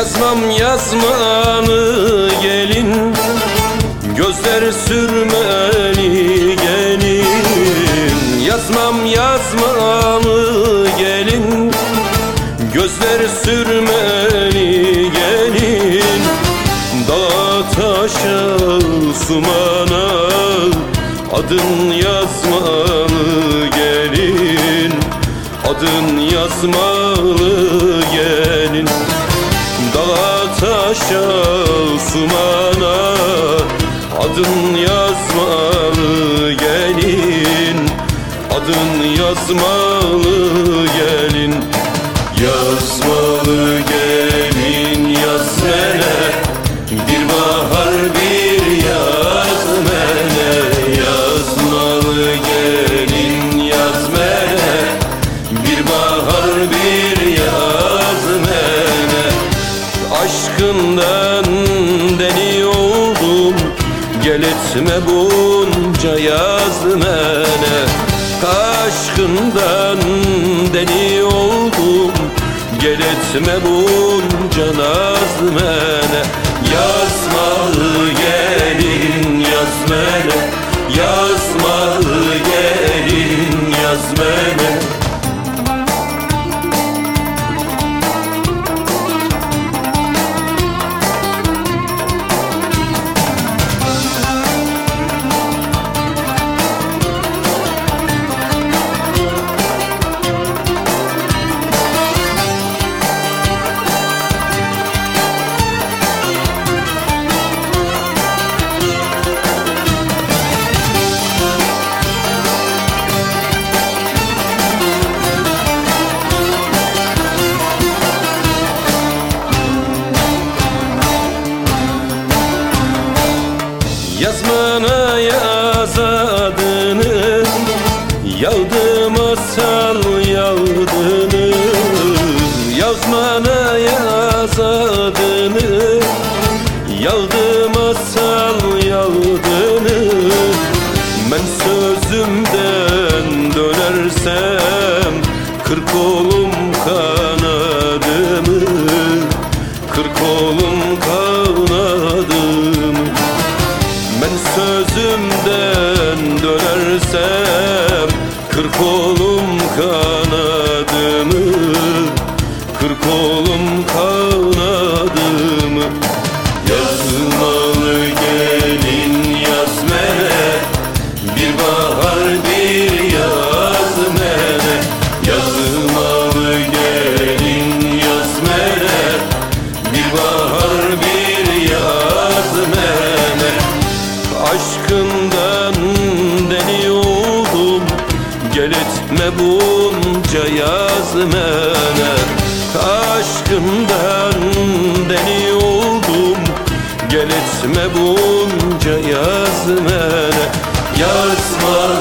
Yazmam yazmanı gelin Gözler sürmeli gelin. Yazmam yazmanı gelin Gözler sürmeli gelin. Dağa taşa sumana Adın yazmalı gelin. Adın yazmalı gelin taşa sumana Adın yazmalı gelin Adın yazmalı gelin Yazmalı gelin Aşkından deli oldum. Gel etme bunca yaz mene Aşkından deli oldum. Gel etme bunca naz Yazmana yaz adını Yağdı masal yağdını Yazmana yaz adını Yağdı masal yağdını Ben sözümden dönersem Kırk olum kanadımı Yazmalı gelin yaz mene Bir bahar bir yaz mene Yazmalı gelin yaz mene Bir bahar bir yaz mene Aşkından deli oldum Gel etme bunca yaz mene Aşkından deli oldum Gel etme bunca yaz mene Yazmalı